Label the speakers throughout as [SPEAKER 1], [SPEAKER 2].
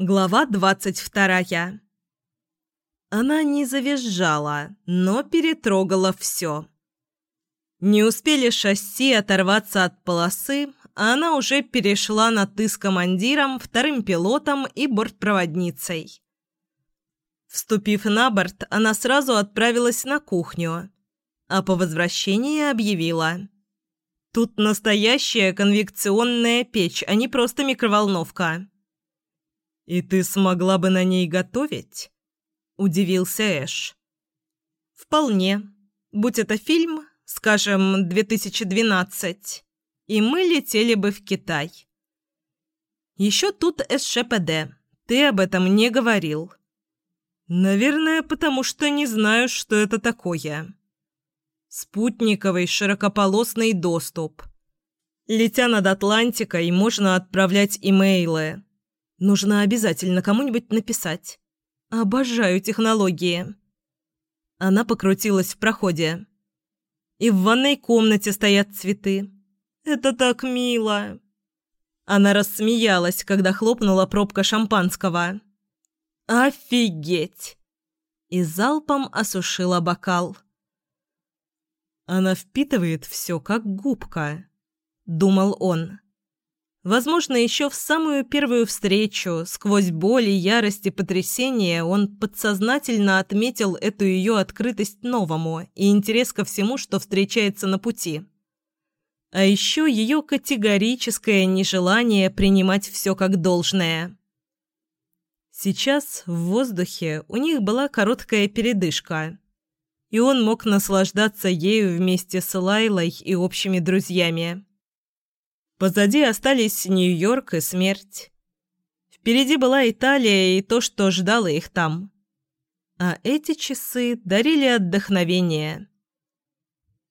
[SPEAKER 1] Глава двадцать вторая. Она не завизжала, но перетрогала все. Не успели шасси оторваться от полосы, а она уже перешла на «ты» с командиром, вторым пилотом и бортпроводницей. Вступив на борт, она сразу отправилась на кухню, а по возвращении объявила. «Тут настоящая конвекционная печь, а не просто микроволновка». «И ты смогла бы на ней готовить?» – удивился Эш. «Вполне. Будь это фильм, скажем, 2012, и мы летели бы в Китай». «Еще тут СШПД. Ты об этом не говорил». «Наверное, потому что не знаю, что это такое». «Спутниковый широкополосный доступ». Летя над Атлантикой, можно отправлять имейлы. Нужно обязательно кому-нибудь написать. Обожаю технологии. Она покрутилась в проходе. И в ванной комнате стоят цветы. Это так мило. Она рассмеялась, когда хлопнула пробка шампанского. «Офигеть!» И залпом осушила бокал. «Она впитывает все, как губка», — думал он. Возможно, еще в самую первую встречу, сквозь боль и ярость и потрясение, он подсознательно отметил эту ее открытость новому и интерес ко всему, что встречается на пути. А еще ее категорическое нежелание принимать все как должное. Сейчас в воздухе у них была короткая передышка, и он мог наслаждаться ею вместе с Лайлой и общими друзьями. Позади остались Нью-Йорк и смерть. Впереди была Италия и то, что ждало их там. А эти часы дарили отдохновение.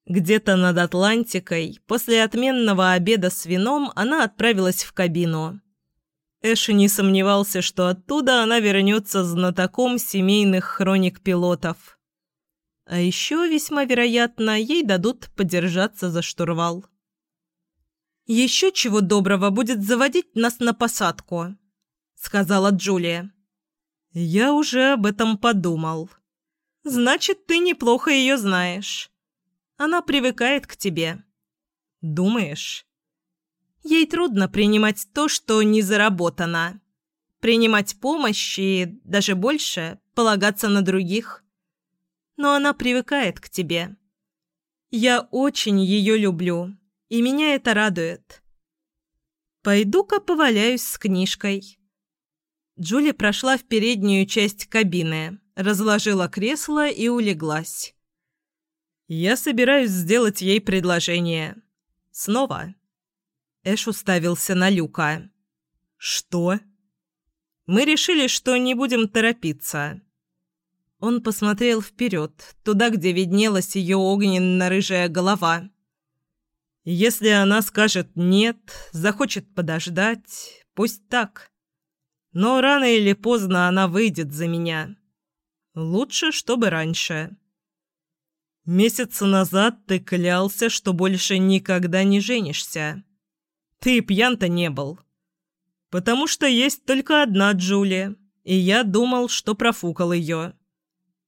[SPEAKER 1] Где-то над Атлантикой, после отменного обеда с вином, она отправилась в кабину. Эш не сомневался, что оттуда она вернется знатоком семейных хроник пилотов. А еще, весьма вероятно, ей дадут подержаться за штурвал. «Еще чего доброго будет заводить нас на посадку», — сказала Джулия. «Я уже об этом подумал». «Значит, ты неплохо ее знаешь. Она привыкает к тебе». «Думаешь?» Ей трудно принимать то, что не заработано. Принимать помощь и, даже больше, полагаться на других. Но она привыкает к тебе. Я очень ее люблю и меня это радует. Пойду-ка поваляюсь с книжкой. Джули прошла в переднюю часть кабины, разложила кресло и улеглась. «Я собираюсь сделать ей предложение. Снова». Эш уставился на Люка. «Что?» «Мы решили, что не будем торопиться». Он посмотрел вперед, туда, где виднелась ее огненно-рыжая голова. Если она скажет «нет», захочет подождать, пусть так. Но рано или поздно она выйдет за меня. Лучше, чтобы раньше. Месяц назад ты клялся, что больше никогда не женишься. Ты пьян-то не был. Потому что есть только одна Джулия, и я думал, что профукал ее.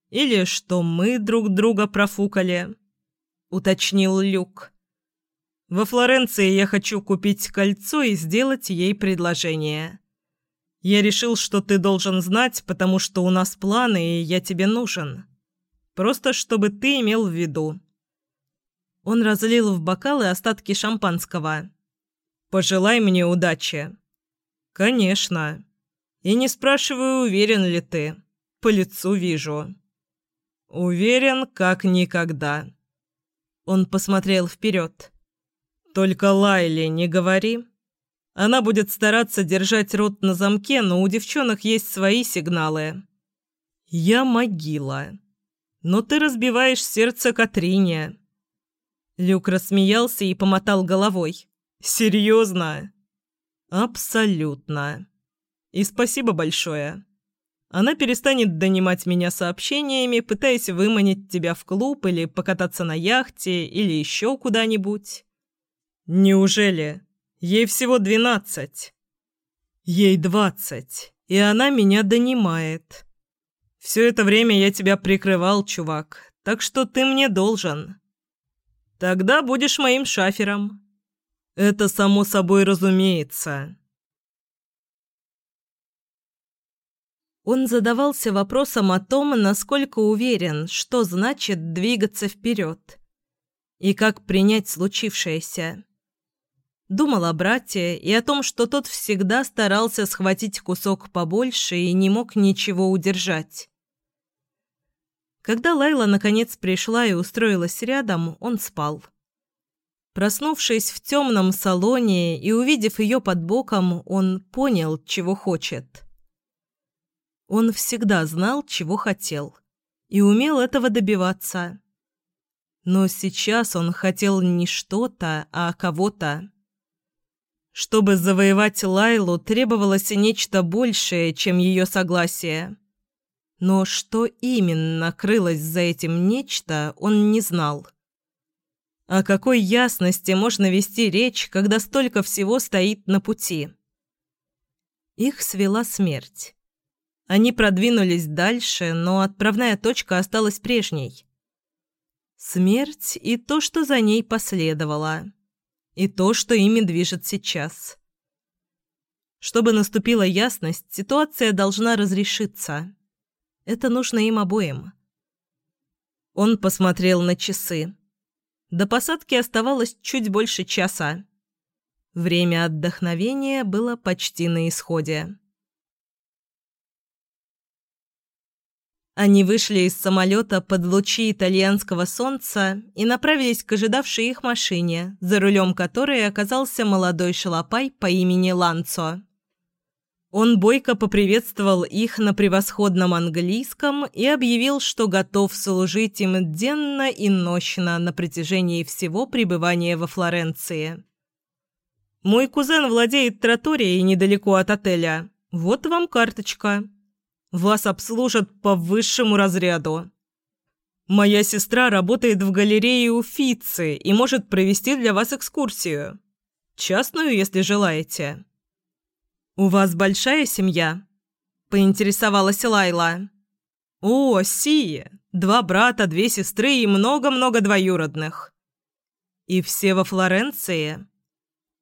[SPEAKER 1] Или что мы друг друга профукали, уточнил Люк. Во Флоренции я хочу купить кольцо и сделать ей предложение. Я решил, что ты должен знать, потому что у нас планы, и я тебе нужен. Просто чтобы ты имел в виду». Он разлил в бокалы остатки шампанского. «Пожелай мне удачи». «Конечно. И не спрашиваю, уверен ли ты. По лицу вижу». «Уверен, как никогда». Он посмотрел вперед. Только Лайле не говори. Она будет стараться держать рот на замке, но у девчонок есть свои сигналы. Я могила. Но ты разбиваешь сердце Катрине. Люк рассмеялся и помотал головой. Серьезно? Абсолютно. И спасибо большое. Она перестанет донимать меня сообщениями, пытаясь выманить тебя в клуб или покататься на яхте или еще куда-нибудь. «Неужели? Ей всего двенадцать». «Ей двадцать, И она меня донимает. Все это время я тебя прикрывал, чувак, так что ты мне должен. Тогда будешь моим шафером. Это само собой разумеется. Он задавался вопросом о том, насколько уверен, что значит двигаться вперед и как принять случившееся. Думал о брате и о том, что тот всегда старался схватить кусок побольше и не мог ничего удержать. Когда Лайла наконец пришла и устроилась рядом, он спал. Проснувшись в темном салоне и увидев ее под боком, он понял, чего хочет. Он всегда знал, чего хотел, и умел этого добиваться. Но сейчас он хотел не что-то, а кого-то. Чтобы завоевать Лайлу, требовалось нечто большее, чем ее согласие. Но что именно крылось за этим нечто, он не знал. О какой ясности можно вести речь, когда столько всего стоит на пути? Их свела смерть. Они продвинулись дальше, но отправная точка осталась прежней. Смерть и то, что за ней последовало. И то, что ими движет сейчас. Чтобы наступила ясность, ситуация должна разрешиться. Это нужно им обоим. Он посмотрел на часы. До посадки оставалось чуть больше часа. Время отдохновения было почти на исходе. Они вышли из самолета под лучи итальянского солнца и направились к ожидавшей их машине, за рулем которой оказался молодой шалопай по имени Ланцо. Он бойко поприветствовал их на превосходном английском и объявил, что готов служить им денно и нощно на протяжении всего пребывания во Флоренции. «Мой кузен владеет троторией недалеко от отеля. Вот вам карточка», вас обслужат по высшему разряду. Моя сестра работает в галерее Уфицы и может провести для вас экскурсию. Частную, если желаете. У вас большая семья? Поинтересовалась Лайла. О, Си, два брата, две сестры и много-много двоюродных. И все во Флоренции?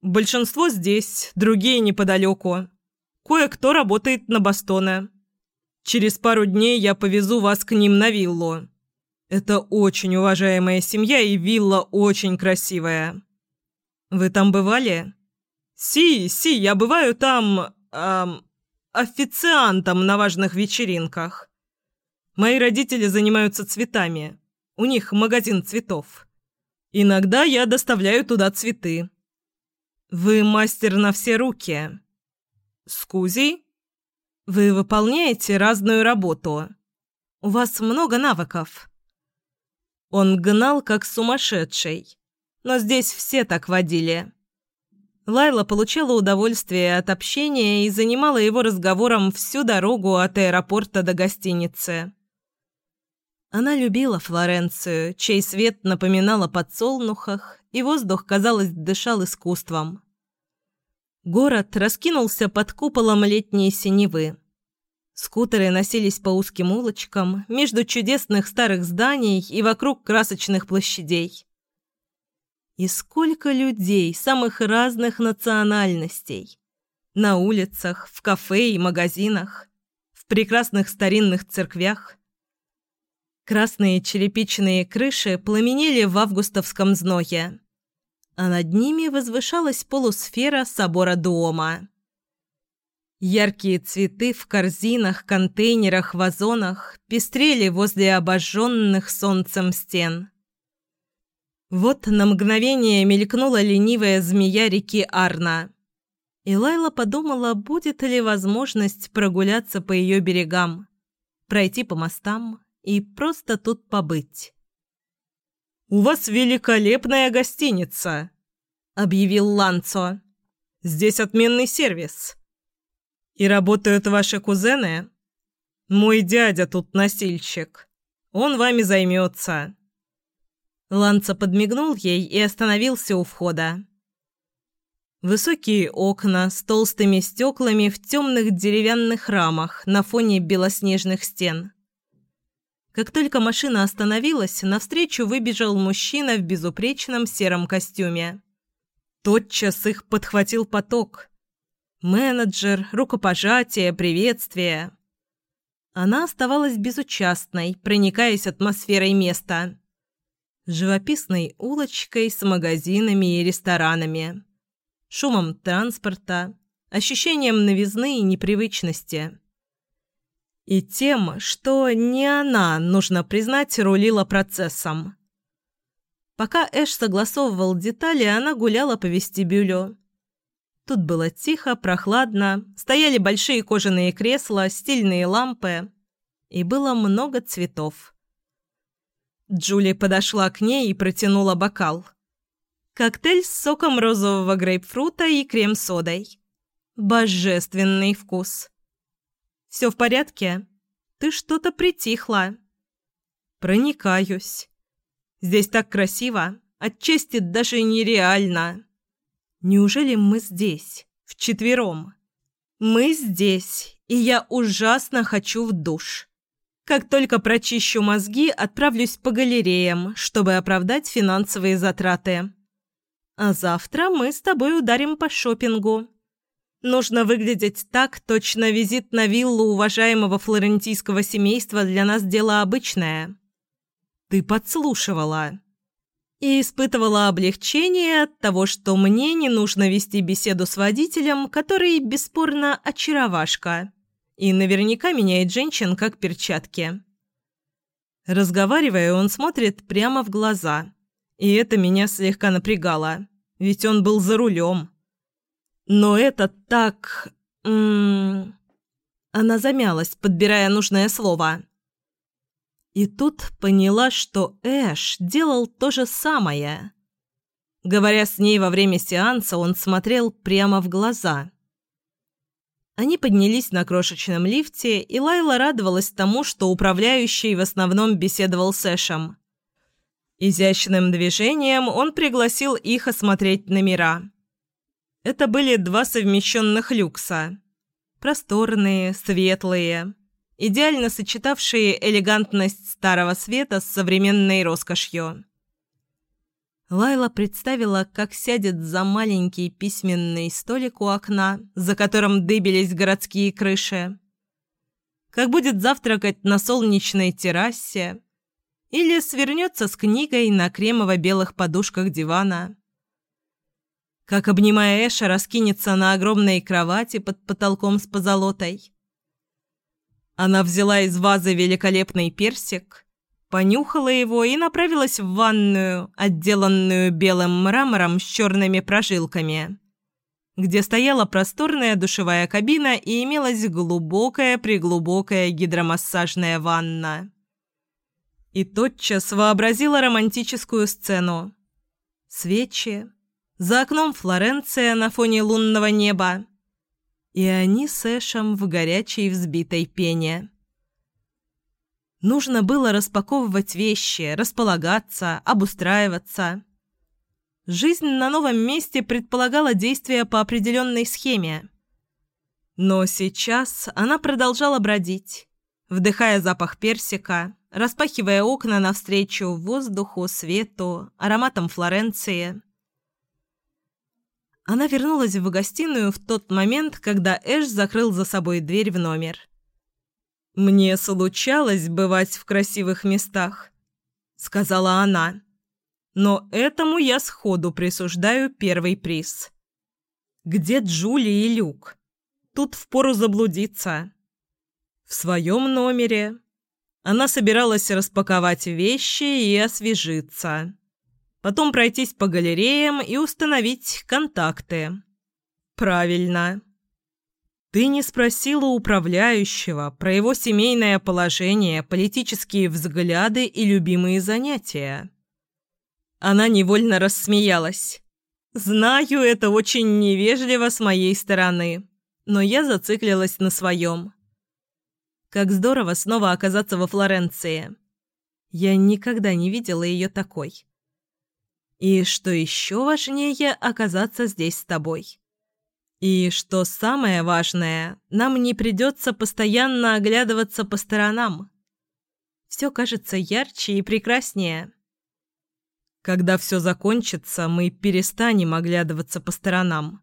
[SPEAKER 1] Большинство здесь, другие неподалеку. Кое-кто работает на Бастоне. Через пару дней я повезу вас к ним на виллу. Это очень уважаемая семья, и вилла очень красивая. Вы там бывали? Си, си, я бываю там... Эм, официантом на важных вечеринках. Мои родители занимаются цветами. У них магазин цветов. Иногда я доставляю туда цветы. Вы мастер на все руки. Скузи? Вы выполняете разную работу. У вас много навыков. Он гнал как сумасшедший. Но здесь все так водили. Лайла получала удовольствие от общения и занимала его разговором всю дорогу от аэропорта до гостиницы. Она любила Флоренцию, чей свет напоминал о подсолнухах, и воздух, казалось, дышал искусством. Город раскинулся под куполом летней синевы. Скутеры носились по узким улочкам, между чудесных старых зданий и вокруг красочных площадей. И сколько людей самых разных национальностей. На улицах, в кафе и магазинах, в прекрасных старинных церквях. Красные черепичные крыши пламенели в августовском зное а над ними возвышалась полусфера собора Дуома. Яркие цветы в корзинах, контейнерах, вазонах пестрели возле обожженных солнцем стен. Вот на мгновение мелькнула ленивая змея реки Арна. И Лайла подумала, будет ли возможность прогуляться по ее берегам, пройти по мостам и просто тут побыть. «У вас великолепная гостиница», — объявил Ланцо. «Здесь отменный сервис». «И работают ваши кузены?» «Мой дядя тут носильщик. Он вами займется». Ланцо подмигнул ей и остановился у входа. Высокие окна с толстыми стеклами в темных деревянных рамах на фоне белоснежных стен. Как только машина остановилась, навстречу выбежал мужчина в безупречном сером костюме. Тотчас их подхватил поток. Менеджер, рукопожатие, приветствие. Она оставалась безучастной, проникаясь атмосферой места. Живописной улочкой с магазинами и ресторанами шумом транспорта, ощущением новизны и непривычности. И тем, что не она, нужно признать, рулила процессом. Пока Эш согласовывал детали, она гуляла по вестибюлю. Тут было тихо, прохладно, стояли большие кожаные кресла, стильные лампы, и было много цветов. Джули подошла к ней и протянула бокал – Коктейль с соком розового грейпфрута и крем-содой. Божественный вкус. «Все в порядке? Ты что-то притихла». «Проникаюсь. Здесь так красиво, отчасти даже нереально. Неужели мы здесь, вчетвером? Мы здесь, и я ужасно хочу в душ». Как только прочищу мозги, отправлюсь по галереям, чтобы оправдать финансовые затраты. А завтра мы с тобой ударим по шопингу. Нужно выглядеть так, точно визит на виллу уважаемого флорентийского семейства для нас дело обычное. Ты подслушивала. И испытывала облегчение от того, что мне не нужно вести беседу с водителем, который, бесспорно, очаровашка и наверняка меняет женщин как перчатки. Разговаривая, он смотрит прямо в глаза – и это меня слегка напрягало, ведь он был за рулем. Но это так... М -м. Она замялась, подбирая нужное слово. И тут поняла, что Эш делал то же самое. Говоря с ней во время сеанса, он смотрел прямо в глаза. Они поднялись на крошечном лифте, и Лайла радовалась тому, что управляющий в основном беседовал с Эшем. Изящным движением он пригласил их осмотреть номера. Это были два совмещенных люкса. Просторные, светлые, идеально сочетавшие элегантность старого света с современной роскошью. Лайла представила, как сядет за маленький письменный столик у окна, за которым дыбились городские крыши. Как будет завтракать на солнечной террасе, или свернется с книгой на кремово-белых подушках дивана. Как, обнимая Эша, раскинется на огромной кровати под потолком с позолотой. Она взяла из вазы великолепный персик, понюхала его и направилась в ванную, отделанную белым мрамором с черными прожилками, где стояла просторная душевая кабина и имелась глубокая-преглубокая гидромассажная ванна и тотчас вообразила романтическую сцену. Свечи, за окном Флоренция на фоне лунного неба, и они с Эшем в горячей взбитой пене. Нужно было распаковывать вещи, располагаться, обустраиваться. Жизнь на новом месте предполагала действия по определенной схеме. Но сейчас она продолжала бродить, вдыхая запах персика, распахивая окна навстречу воздуху, свету, ароматам Флоренции. Она вернулась в гостиную в тот момент, когда Эш закрыл за собой дверь в номер. «Мне случалось бывать в красивых местах», — сказала она. «Но этому я сходу присуждаю первый приз». «Где Джули и Люк? Тут впору заблудиться». «В своем номере», она собиралась распаковать вещи и освежиться. Потом пройтись по галереям и установить контакты. Правильно. Ты не спросила управляющего про его семейное положение, политические взгляды и любимые занятия. Она невольно рассмеялась. «Знаю, это очень невежливо с моей стороны, но я зациклилась на своем. Как здорово снова оказаться во Флоренции. Я никогда не видела ее такой. И что еще важнее, оказаться здесь с тобой. И что самое важное, нам не придется постоянно оглядываться по сторонам. Все кажется ярче и прекраснее. Когда все закончится, мы перестанем оглядываться по сторонам.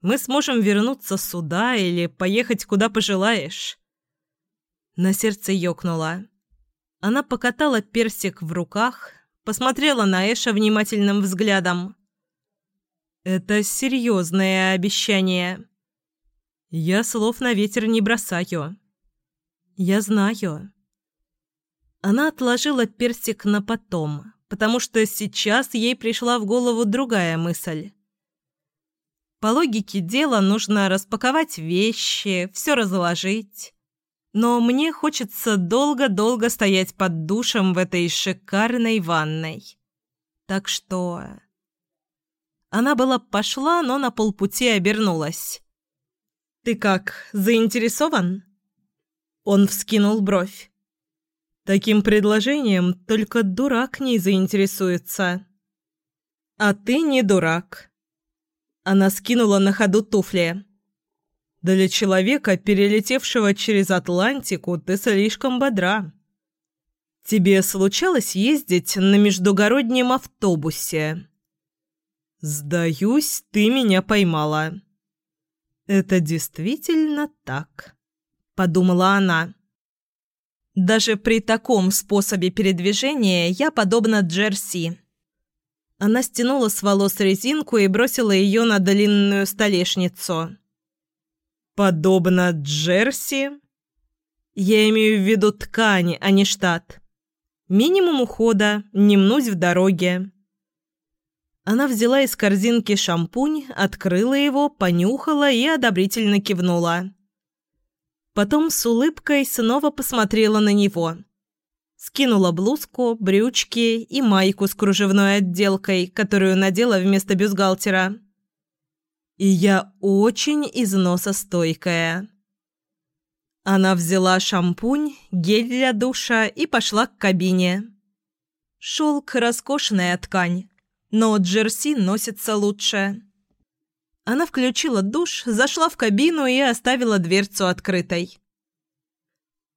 [SPEAKER 1] Мы сможем вернуться сюда или поехать куда пожелаешь. На сердце ёкнуло. Она покатала персик в руках, посмотрела на Эша внимательным взглядом. «Это серьезное обещание. Я слов на ветер не бросаю. Я знаю». Она отложила персик на потом, потому что сейчас ей пришла в голову другая мысль. По логике дела нужно распаковать вещи, все разложить, но мне хочется долго-долго стоять под душем в этой шикарной ванной. Так что... Она была пошла, но на полпути обернулась. «Ты как, заинтересован?» Он вскинул бровь. «Таким предложением только дурак не заинтересуется». «А ты не дурак». Она скинула на ходу туфли. Для человека, перелетевшего через Атлантику, ты слишком бодра. Тебе случалось ездить на междугороднем автобусе? Сдаюсь, ты меня поймала. Это действительно так, подумала она. Даже при таком способе передвижения я подобна Джерси. Она стянула с волос резинку и бросила ее на длинную столешницу. Подобно джерси? Я имею в виду ткань, а не штат. Минимум ухода, не мнуть в дороге. Она взяла из корзинки шампунь, открыла его, понюхала и одобрительно кивнула. Потом с улыбкой снова посмотрела на него. Скинула блузку, брючки и майку с кружевной отделкой, которую надела вместо бюстгальтера. И я очень износостойкая. Она взяла шампунь, гель для душа и пошла к кабине. Шелк – роскошная ткань, но джерси носится лучше. Она включила душ, зашла в кабину и оставила дверцу открытой.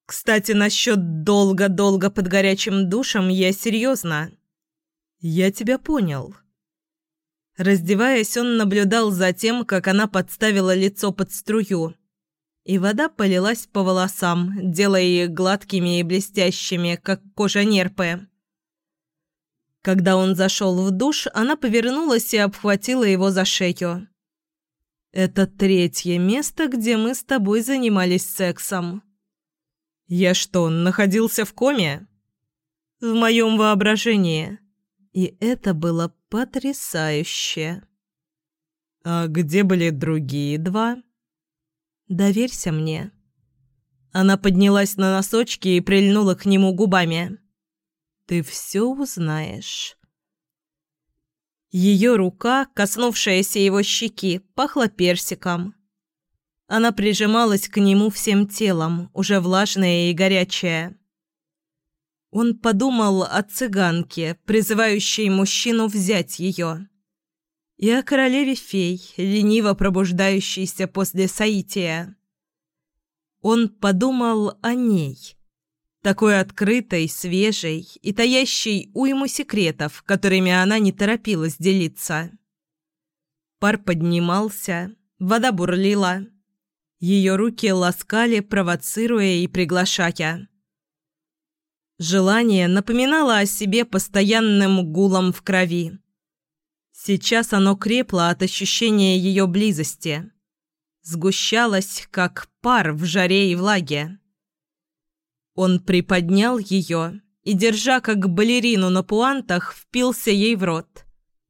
[SPEAKER 1] Кстати, насчет долго-долго под горячим душем я серьезно. Я тебя понял. Раздеваясь, он наблюдал за тем, как она подставила лицо под струю. И вода полилась по волосам, делая их гладкими и блестящими, как кожа нерпы. Когда он зашел в душ, она повернулась и обхватила его за шею. «Это третье место, где мы с тобой занимались сексом». «Я что, находился в коме?» «В моем воображении». И это было потрясающе. А где были другие два? Доверься мне. Она поднялась на носочки и прильнула к нему губами. Ты все узнаешь. Ее рука, коснувшаяся его щеки, пахла персиком. Она прижималась к нему всем телом, уже влажная и горячая. Он подумал о цыганке, призывающей мужчину взять ее. И о королеве фей, лениво пробуждающейся после соития. Он подумал о ней, такой открытой, свежей и таящей уйму секретов, которыми она не торопилась делиться. Пар поднимался, вода бурлила. Ее руки ласкали, провоцируя и приглашая. Желание напоминало о себе постоянным гулом в крови. Сейчас оно крепло от ощущения ее близости. Сгущалось, как пар в жаре и влаге. Он приподнял ее и, держа как балерину на пуантах, впился ей в рот,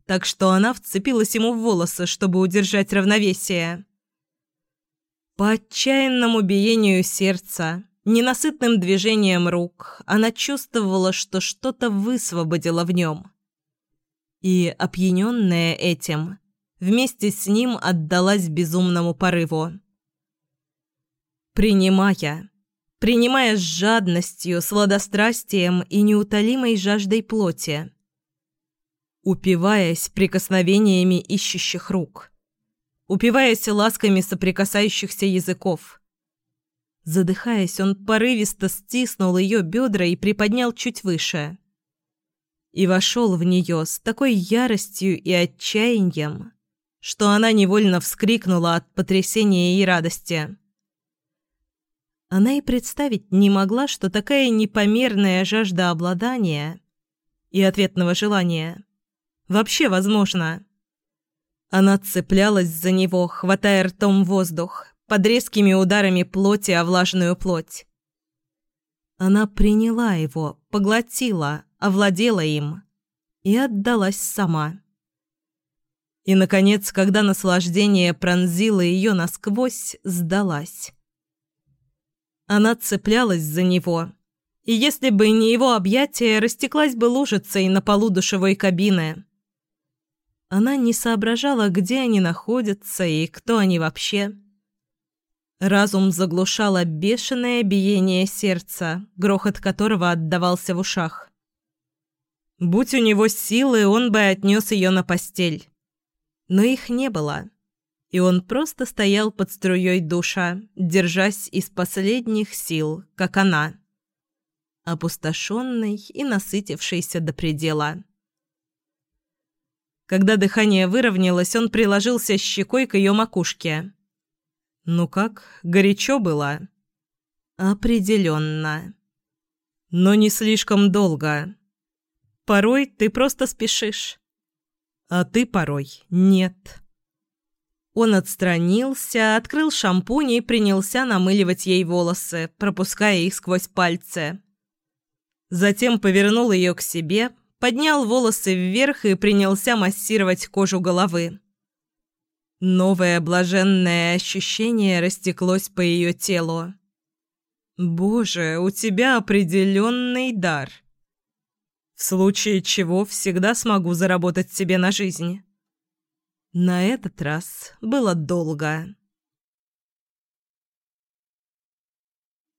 [SPEAKER 1] так что она вцепилась ему в волосы, чтобы удержать равновесие. По отчаянному биению сердца Ненасытным движением рук она чувствовала, что что-то высвободило в нем. И, опьяненная этим, вместе с ним отдалась безумному порыву. Принимая, принимая с жадностью, сладострастием и неутолимой жаждой плоти. упиваясь прикосновениями ищущих рук, упиваясь ласками соприкасающихся языков. Задыхаясь, он порывисто стиснул ее бедра и приподнял чуть выше. И вошел в нее с такой яростью и отчаянием, что она невольно вскрикнула от потрясения и радости. Она и представить не могла, что такая непомерная жажда обладания и ответного желания вообще возможна. Она цеплялась за него, хватая ртом воздух, под резкими ударами плоти о влажную плоть. Она приняла его, поглотила, овладела им и отдалась сама. И, наконец, когда наслаждение пронзило ее насквозь, сдалась. Она цеплялась за него, и если бы не его объятия, растеклась бы лужицей на полу душевой кабины. Она не соображала, где они находятся и кто они вообще. Разум заглушало бешеное биение сердца, грохот которого отдавался в ушах. Будь у него силы, он бы отнес ее на постель. Но их не было и он просто стоял под струей душа, держась из последних сил, как она, опустошенный и насытившийся до предела. Когда дыхание выровнялось, он приложился щекой к ее макушке. «Ну как, горячо было?» «Определенно. Но не слишком долго. Порой ты просто спешишь. А ты порой нет». Он отстранился, открыл шампунь и принялся намыливать ей волосы, пропуская их сквозь пальцы. Затем повернул ее к себе, поднял волосы вверх и принялся массировать кожу головы. Новое блаженное ощущение растеклось по ее телу. «Боже, у тебя определенный дар. В случае чего всегда смогу заработать себе на жизнь». На этот раз было долго.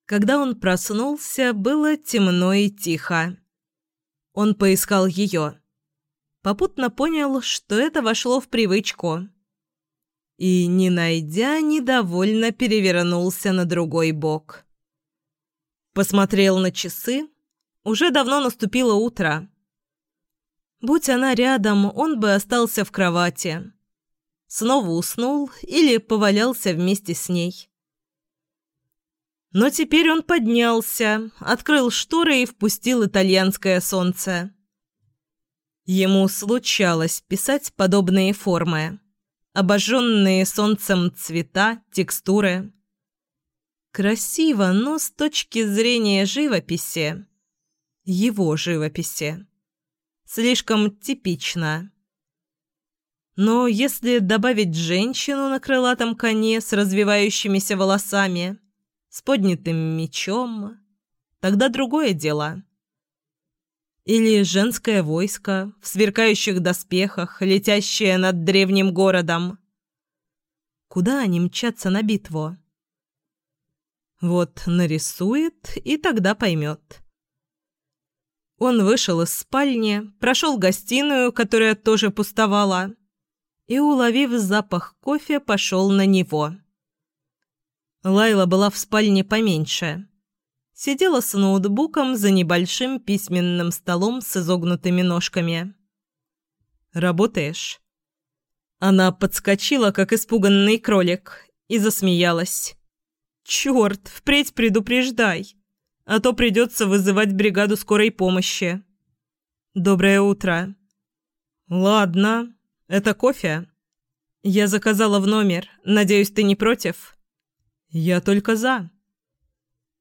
[SPEAKER 1] Когда он проснулся, было темно и тихо. Он поискал ее. Попутно понял, что это вошло в привычку. И, не найдя, недовольно перевернулся на другой бок. Посмотрел на часы. Уже давно наступило утро. Будь она рядом, он бы остался в кровати снова уснул или повалялся вместе с ней. Но теперь он поднялся, открыл шторы и впустил итальянское солнце. Ему случалось писать подобные формы, обожженные солнцем цвета, текстуры. Красиво, но с точки зрения живописи, его живописи, слишком типично. Но если добавить женщину на крылатом коне с развивающимися волосами, с поднятым мечом, тогда другое дело. Или женское войско в сверкающих доспехах, летящее над древним городом. Куда они мчатся на битву? Вот нарисует и тогда поймет. Он вышел из спальни, прошел гостиную, которая тоже пустовала, и, уловив запах кофе, пошел на него. Лайла была в спальне поменьше. Сидела с ноутбуком за небольшим письменным столом с изогнутыми ножками. «Работаешь?» Она подскочила, как испуганный кролик, и засмеялась. «Черт, впредь предупреждай, а то придется вызывать бригаду скорой помощи». «Доброе утро». «Ладно, это кофе? Я заказала в номер. Надеюсь, ты не против? Я только за.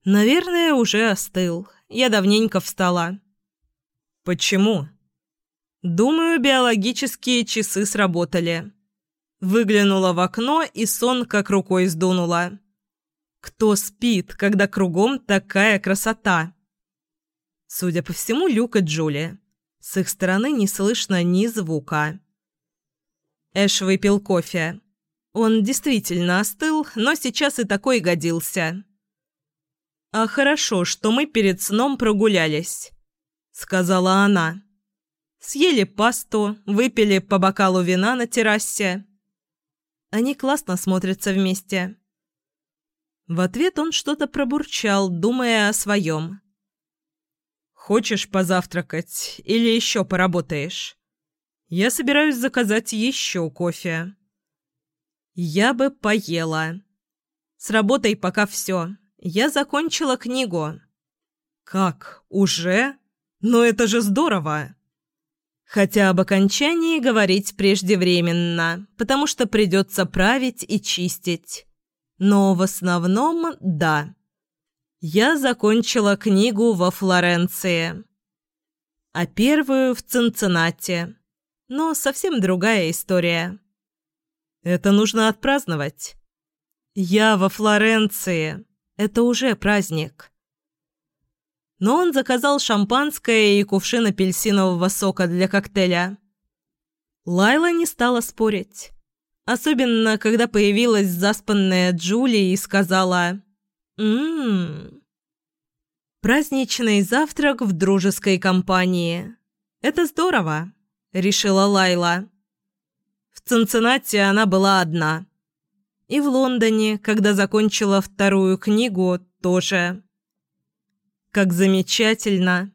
[SPEAKER 1] Наверное, уже остыл. Я давненько встала. Почему? Думаю, биологические часы сработали. Выглянула в окно, и сон как рукой сдунула. Кто спит, когда кругом такая красота? Судя по всему, Люк и Джули. С их стороны не слышно ни звука. Эш выпил кофе. Он действительно остыл, но сейчас и такой годился. «А хорошо, что мы перед сном прогулялись», — сказала она. Съели пасту, выпили по бокалу вина на террасе. Они классно смотрятся вместе. В ответ он что-то пробурчал, думая о своем. «Хочешь позавтракать или еще поработаешь? Я собираюсь заказать еще кофе». «Я бы поела. С работой пока все. Я закончила книгу». «Как? Уже? Но это же здорово!» Хотя об окончании говорить преждевременно, потому что придется править и чистить. Но в основном – да. Я закончила книгу во Флоренции, а первую в Цинциннати. Но совсем другая история. Это нужно отпраздновать. Я во Флоренции. Это уже праздник но он заказал шампанское и кувшин апельсинового сока для коктейля. Лайла не стала спорить. Особенно, когда появилась заспанная Джули и сказала «Ммм...» «Праздничный завтрак в дружеской компании. Это здорово», — решила Лайла. В Цинциннати она была одна. И в Лондоне, когда закончила вторую книгу, тоже. Как замечательно!»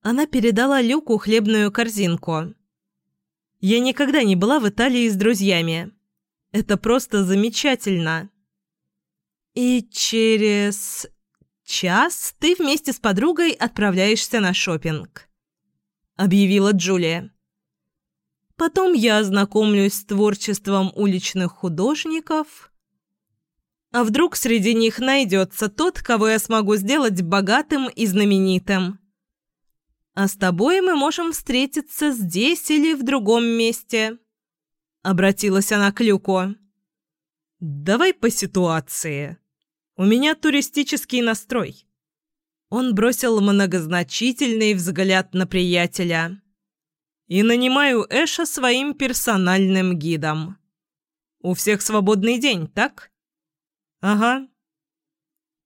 [SPEAKER 1] Она передала Люку хлебную корзинку. «Я никогда не была в Италии с друзьями. Это просто замечательно!» «И через час ты вместе с подругой отправляешься на шопинг», — объявила Джулия. «Потом я ознакомлюсь с творчеством уличных художников» А вдруг среди них найдется тот, кого я смогу сделать богатым и знаменитым? А с тобой мы можем встретиться здесь или в другом месте. Обратилась она к Люку. Давай по ситуации. У меня туристический настрой. Он бросил многозначительный взгляд на приятеля. И нанимаю Эша своим персональным гидом. У всех свободный день, так? «Ага».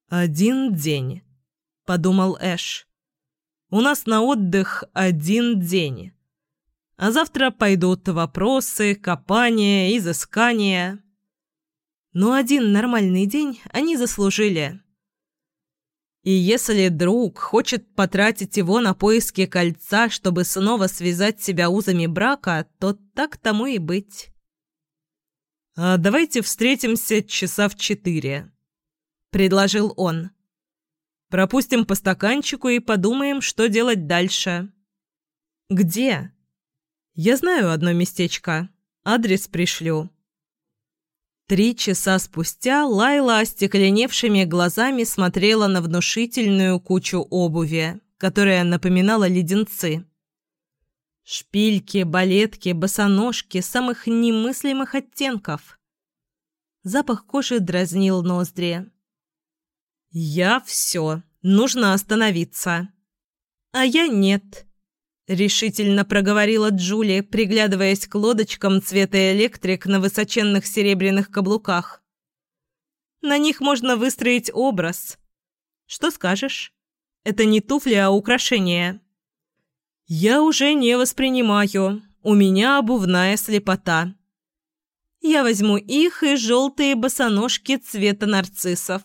[SPEAKER 1] «Один день», — подумал Эш. «У нас на отдых один день. А завтра пойдут вопросы, копания, изыскания. Но один нормальный день они заслужили». И если друг хочет потратить его на поиски кольца, чтобы снова связать себя узами брака, то так тому и быть. «А давайте встретимся часа в четыре», — предложил он. «Пропустим по стаканчику и подумаем, что делать дальше». «Где?» «Я знаю одно местечко. Адрес пришлю». Три часа спустя Лайла остекленевшими глазами смотрела на внушительную кучу обуви, которая напоминала леденцы. Шпильки, балетки, босоножки самых немыслимых оттенков. Запах кожи дразнил ноздри. «Я все. Нужно остановиться». «А я нет», — решительно проговорила Джулия, приглядываясь к лодочкам цвета электрик на высоченных серебряных каблуках. «На них можно выстроить образ. Что скажешь? Это не туфли, а украшение». «Я уже не воспринимаю. У меня обувная слепота. Я возьму их и желтые босоножки цвета нарциссов.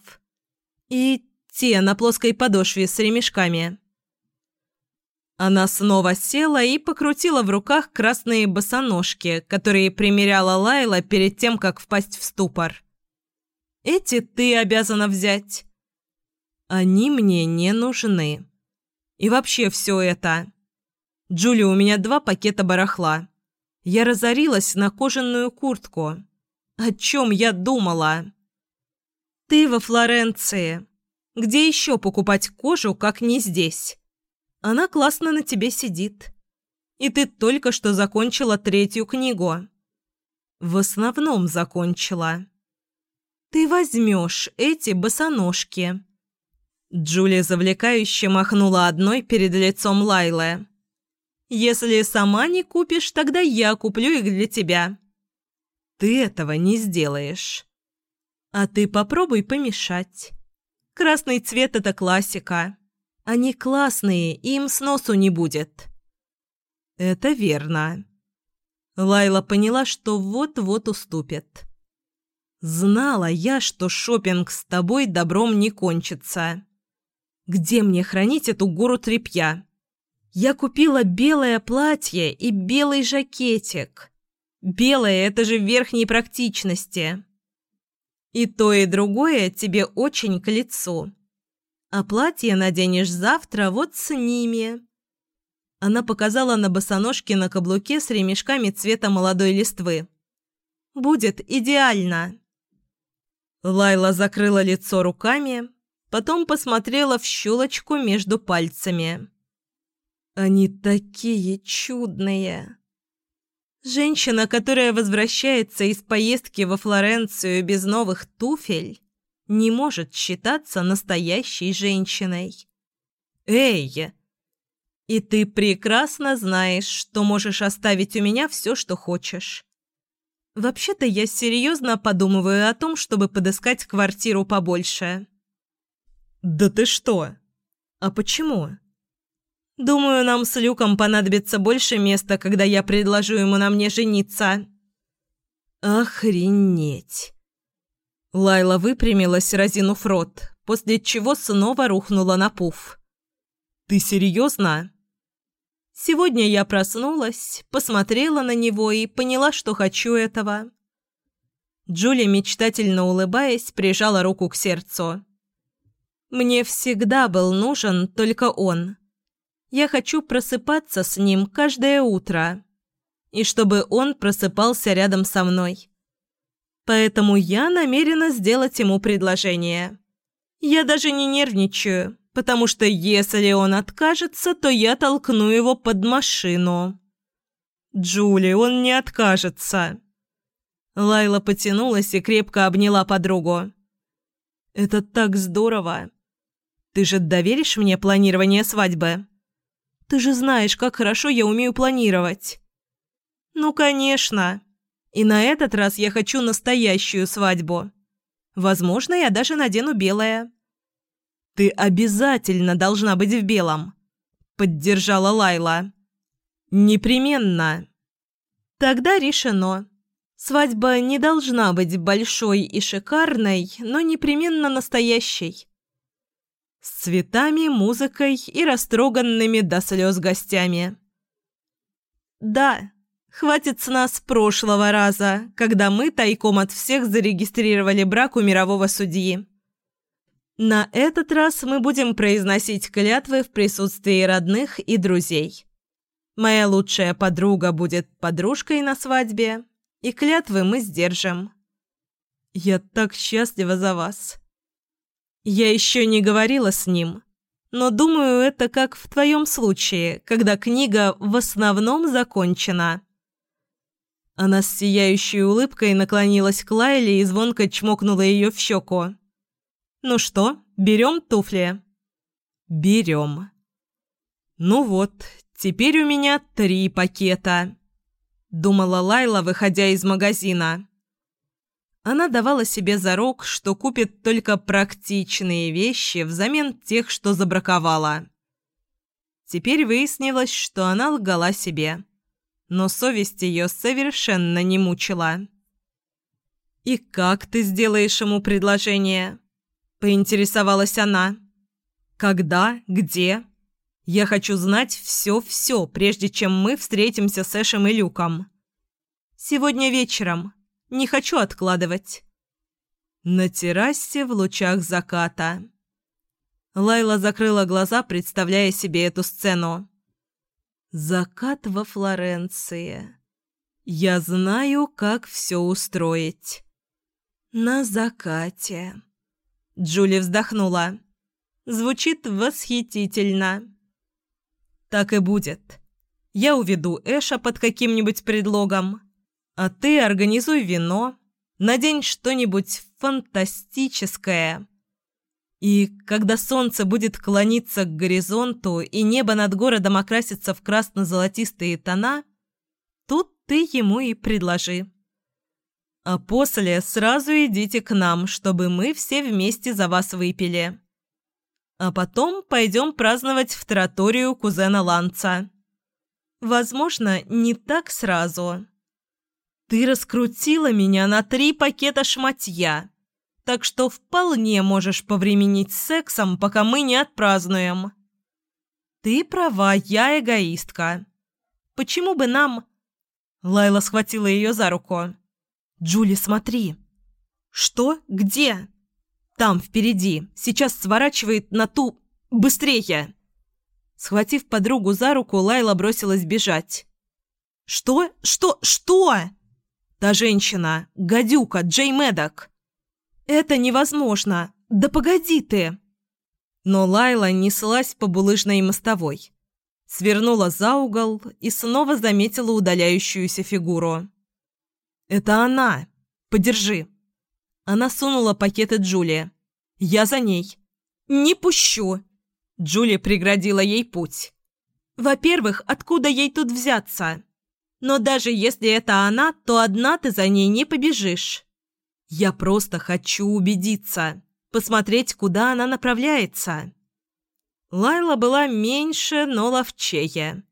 [SPEAKER 1] И те на плоской подошве с ремешками». Она снова села и покрутила в руках красные босоножки, которые примеряла Лайла перед тем, как впасть в ступор. «Эти ты обязана взять. Они мне не нужны. И вообще все это...» Джули, у меня два пакета барахла. Я разорилась на кожаную куртку. О чем я думала? Ты во Флоренции. Где еще покупать кожу, как не здесь? Она классно на тебе сидит. И ты только что закончила третью книгу. В основном закончила. Ты возьмешь эти босоножки. Джулия завлекающе махнула одной перед лицом Лайлы. Если сама не купишь, тогда я куплю их для тебя. Ты этого не сделаешь. А ты попробуй помешать. Красный цвет – это классика. Они классные, им сносу не будет. Это верно. Лайла поняла, что вот-вот уступит. Знала я, что шопинг с тобой добром не кончится. Где мне хранить эту гору тряпья? Я купила белое платье и белый жакетик. Белое – это же верхней практичности. И то, и другое тебе очень к лицу. А платье наденешь завтра вот с ними. Она показала на босоножке на каблуке с ремешками цвета молодой листвы. «Будет идеально!» Лайла закрыла лицо руками, потом посмотрела в щелочку между пальцами. «Они такие чудные!» Женщина, которая возвращается из поездки во Флоренцию без новых туфель, не может считаться настоящей женщиной. «Эй!» И ты прекрасно знаешь, что можешь оставить у меня все, что хочешь. Вообще-то я серьезно подумываю о том, чтобы подыскать квартиру побольше. Да ты что? А почему? Думаю, нам с Люком понадобится больше места, когда я предложу ему на мне жениться. Охренеть. Лайла выпрямилась, разинув рот, после чего снова рухнула на пуф. «Ты серьезно?» Сегодня я проснулась, посмотрела на него и поняла, что хочу этого. Джули, мечтательно улыбаясь, прижала руку к сердцу. «Мне всегда был нужен только он. Я хочу просыпаться с ним каждое утро. И чтобы он просыпался рядом со мной. Поэтому я намерена сделать ему предложение. Я даже не нервничаю, потому что если он откажется, то я толкну его под машину. Джули, он не откажется. Лайла потянулась и крепко обняла подругу. Это так здорово. Ты же доверишь мне планирование свадьбы? Ты же знаешь, как хорошо я умею планировать. Ну, конечно. И на этот раз я хочу настоящую свадьбу. Возможно, я даже надену белое. «Ты обязательно должна быть в белом», — поддержала Лайла. «Непременно». «Тогда решено. Свадьба не должна быть большой и шикарной, но непременно настоящей. С цветами, музыкой и растроганными до слез гостями». «Да, хватит с нас прошлого раза, когда мы тайком от всех зарегистрировали брак у мирового судьи». На этот раз мы будем произносить клятвы в присутствии родных и друзей. Моя лучшая подруга будет подружкой на свадьбе, и клятвы мы сдержим. Я так счастлива за вас. Я еще не говорила с ним, но думаю, это как в твоем случае, когда книга в основном закончена. Она с сияющей улыбкой наклонилась к Лайле и звонко чмокнула ее в щеку. «Ну что, берем туфли?» «Берем». «Ну вот, теперь у меня три пакета», — думала Лайла, выходя из магазина. Она давала себе зарок, что купит только практичные вещи взамен тех, что забраковала. Теперь выяснилось, что она лгала себе, но совесть ее совершенно не мучила. «И как ты сделаешь ему предложение?» – поинтересовалась она. «Когда? Где? Я хочу знать все-все, прежде чем мы встретимся с Эшем и Люком. Сегодня вечером. Не хочу откладывать». На террасе в лучах заката. Лайла закрыла глаза, представляя себе эту сцену. «Закат во Флоренции. Я знаю, как все устроить. На закате». Джули вздохнула. Звучит восхитительно. Так и будет. Я уведу Эша под каким-нибудь предлогом, а ты организуй вино, надень что-нибудь фантастическое. И когда солнце будет клониться к горизонту и небо над городом окрасится в красно-золотистые тона, тут ты ему и предложи. А после сразу идите к нам, чтобы мы все вместе за вас выпили. А потом пойдем праздновать в троторию кузена Ланца. Возможно, не так сразу. Ты раскрутила меня на три пакета шматья, так что вполне можешь повременить с сексом, пока мы не отпразднуем. Ты права, я эгоистка. Почему бы нам... Лайла схватила ее за руку. «Джули, смотри!» «Что? Где?» «Там, впереди. Сейчас сворачивает на ту... Быстрее!» Схватив подругу за руку, Лайла бросилась бежать. «Что? Что? Что?» «Та женщина. Гадюка. Джей Медок». «Это невозможно. Да погоди ты!» Но Лайла неслась по булыжной мостовой. Свернула за угол и снова заметила удаляющуюся фигуру. «Это она! Подержи!» Она сунула пакеты Джулии. «Я за ней!» «Не пущу!» Джули преградила ей путь. «Во-первых, откуда ей тут взяться? Но даже если это она, то одна ты за ней не побежишь. Я просто хочу убедиться, посмотреть, куда она направляется». Лайла была меньше, но ловчее.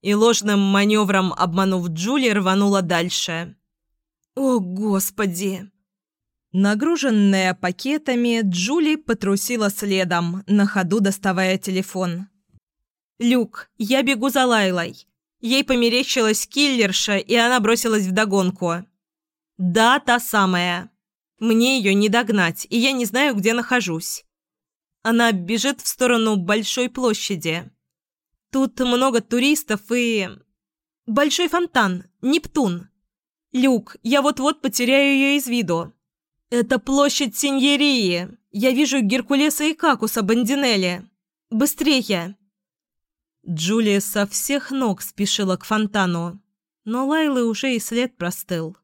[SPEAKER 1] И ложным маневром, обманув Джули, рванула дальше. «О, Господи!» Нагруженная пакетами, Джули потрусила следом, на ходу доставая телефон. «Люк, я бегу за Лайлой. Ей померещилась киллерша, и она бросилась вдогонку. Да, та самая. Мне ее не догнать, и я не знаю, где нахожусь. Она бежит в сторону Большой площади. Тут много туристов и... Большой фонтан, Нептун. Люк, я вот-вот потеряю ее из виду. «Это площадь Синьерии. Я вижу Геркулеса и Какуса Бандинелли. Быстрее!» Джулия со всех ног спешила к фонтану, но Лайлы уже и след простыл.